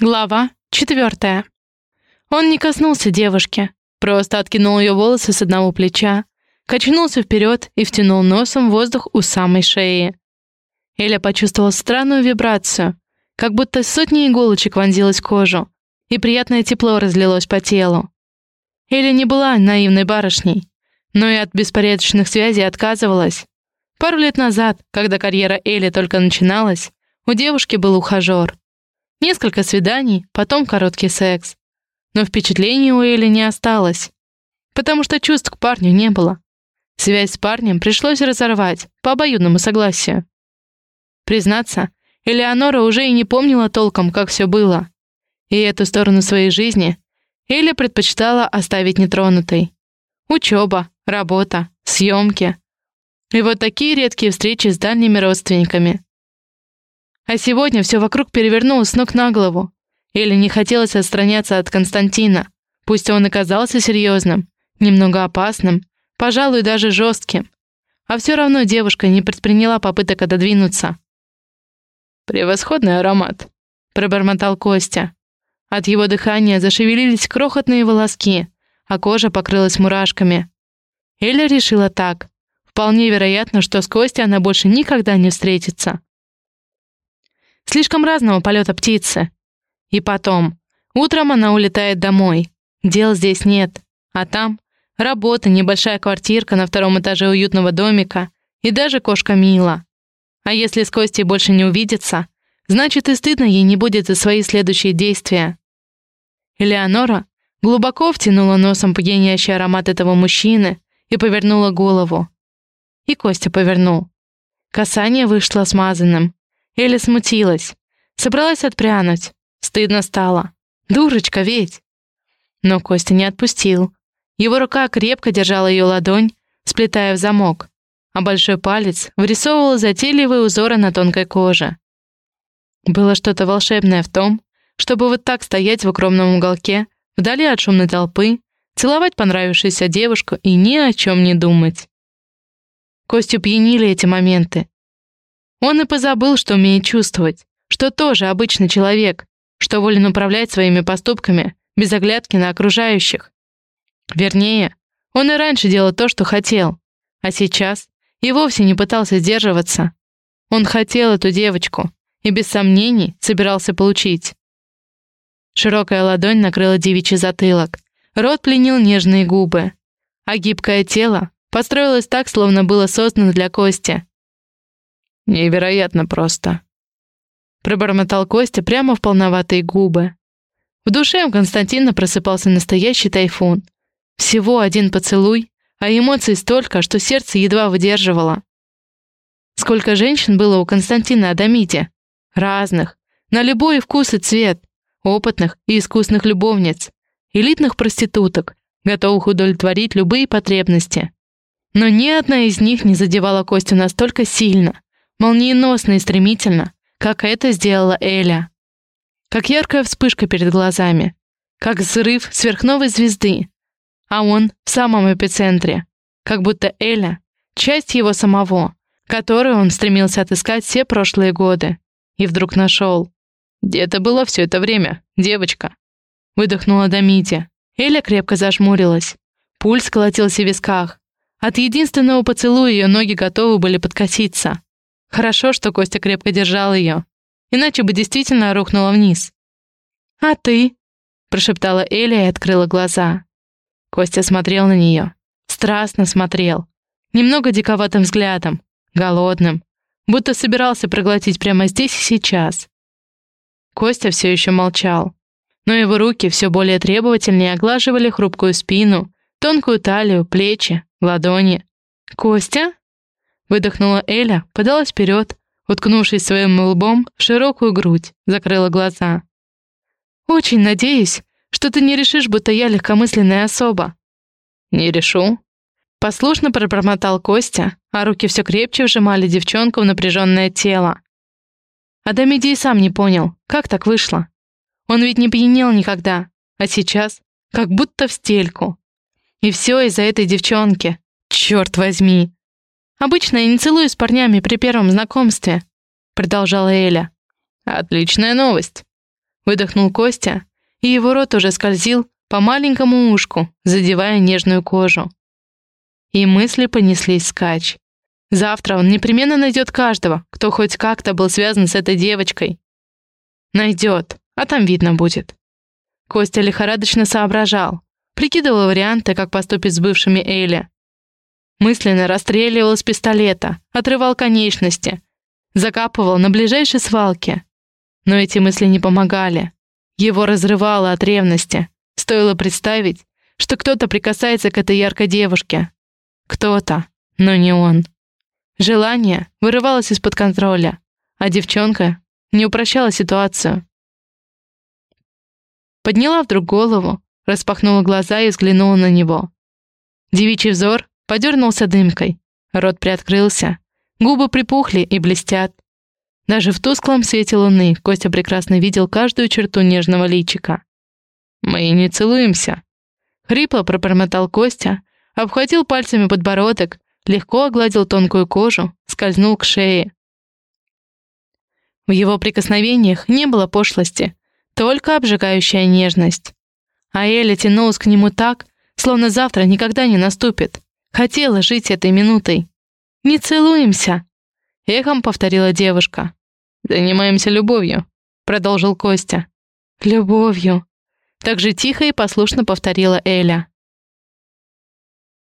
Глава четвертая. Он не коснулся девушки, просто откинул ее волосы с одного плеча, качнулся вперед и втянул носом воздух у самой шеи. Эля почувствовала странную вибрацию, как будто сотни иголочек вонзилась в кожу, и приятное тепло разлилось по телу. Эля не была наивной барышней, но и от беспорядочных связей отказывалась. Пару лет назад, когда карьера Эли только начиналась, у девушки был ухажер. Несколько свиданий, потом короткий секс. Но впечатлений у Эли не осталось, потому что чувств к парню не было. Связь с парнем пришлось разорвать по обоюдному согласию. Признаться, Элеонора уже и не помнила толком, как все было. И эту сторону своей жизни Эля предпочитала оставить нетронутой. Учеба, работа, съемки. И вот такие редкие встречи с дальними родственниками. А сегодня все вокруг перевернулось с ног на голову. Или не хотелось отстраняться от Константина, пусть он и казался серьезным, немного опасным, пожалуй, даже жестким. А все равно девушка не предприняла попыток отодвинуться. «Превосходный аромат», — пробормотал Костя. От его дыхания зашевелились крохотные волоски, а кожа покрылась мурашками. Эля решила так. Вполне вероятно, что с Костей она больше никогда не встретится. Слишком разного полета птицы. И потом, утром она улетает домой. Дел здесь нет. А там работа, небольшая квартирка на втором этаже уютного домика и даже кошка Мила. А если с Костей больше не увидится, значит и стыдно ей не будет за свои следующие действия. Элеонора глубоко втянула носом пьянящий аромат этого мужчины и повернула голову. И Костя повернул. Касание вышло смазанным, Эля смутилась. Собралась отпрянуть. Стыдно стало. Дурочка ведь. Но Костя не отпустил. Его рука крепко держала ее ладонь, сплетая в замок, а большой палец вырисовывал затейливые узоры на тонкой коже. Было что-то волшебное в том, чтобы вот так стоять в укромном уголке, вдали от шумной толпы, целовать понравившуюся девушку и ни о чем не думать. Костю пьянили эти моменты, он и позабыл, что умеет чувствовать, что тоже обычный человек, что волен управлять своими поступками без оглядки на окружающих. Вернее, он и раньше делал то, что хотел, а сейчас и вовсе не пытался сдерживаться. Он хотел эту девочку и без сомнений собирался получить. Широкая ладонь накрыла девичий затылок, рот пленил нежные губы, а гибкое тело построилось так, словно было создано для Кости. Невероятно просто. Пробормотал Костя прямо в полноватые губы. В душе у Константина просыпался настоящий тайфун. Всего один поцелуй, а эмоций столько, что сердце едва выдерживало. Сколько женщин было у Константина Адамиде? Разных, на любой вкус и цвет, опытных и искусных любовниц, элитных проституток, готовых удовлетворить любые потребности. Но ни одна из них не задевала Костю настолько сильно, молниеносно и стремительно, как это сделала Эля. Как яркая вспышка перед глазами, как взрыв сверхновой звезды, а он в самом эпицентре, как будто Эля — часть его самого, которую он стремился отыскать все прошлые годы, и вдруг нашел. «Где это было все это время, девочка?» Выдохнула Дамити. Эля крепко зажмурилась. Пульс колотился в висках. От единственного поцелуя ее ноги готовы были подкоситься. Хорошо, что Костя крепко держал ее, иначе бы действительно рухнула вниз. «А ты?» — прошептала Эля и открыла глаза. Костя смотрел на нее, страстно смотрел, немного диковатым взглядом, голодным, будто собирался проглотить прямо здесь и сейчас. Костя все еще молчал, но его руки все более требовательнее оглаживали хрупкую спину, тонкую талию, плечи, ладони. «Костя?» Выдохнула Эля, подалась вперед, уткнувшись своим лбом в широкую грудь, закрыла глаза. «Очень надеюсь, что ты не решишь, будто я легкомысленная особа». «Не решу». Послушно пробормотал Костя, а руки все крепче вжимали девчонку в напряженное тело. Адамиди и сам не понял, как так вышло. Он ведь не пьянел никогда, а сейчас как будто в стельку. И все из-за этой девчонки. Черт возьми! Обычно я не целуюсь с парнями при первом знакомстве», — продолжала Эля. «Отличная новость», — выдохнул Костя, и его рот уже скользил по маленькому ушку, задевая нежную кожу. И мысли понеслись скач. Завтра он непременно найдет каждого, кто хоть как-то был связан с этой девочкой. Найдет, а там видно будет. Костя лихорадочно соображал, прикидывал варианты, как поступить с бывшими Эйли. Мысленно расстреливал с пистолета, отрывал конечности, закапывал на ближайшей свалке. Но эти мысли не помогали. Его разрывало от ревности. Стоило представить, что кто-то прикасается к этой яркой девушке. Кто-то, но не он. Желание вырывалось из-под контроля, а девчонка не упрощала ситуацию. Подняла вдруг голову, распахнула глаза и взглянула на него. Девичий взор подернулся дымкой, рот приоткрылся, губы припухли и блестят. Даже в тусклом свете луны Костя прекрасно видел каждую черту нежного личика. «Мы не целуемся», — хрипло пробормотал Костя, обхватил пальцами подбородок легко огладил тонкую кожу, скользнул к шее. В его прикосновениях не было пошлости, только обжигающая нежность. А Эля тянулась к нему так, словно завтра никогда не наступит. Хотела жить этой минутой. «Не целуемся!» — эхом повторила девушка. «Занимаемся любовью», — продолжил Костя. «Любовью!» Так же тихо и послушно повторила Эля.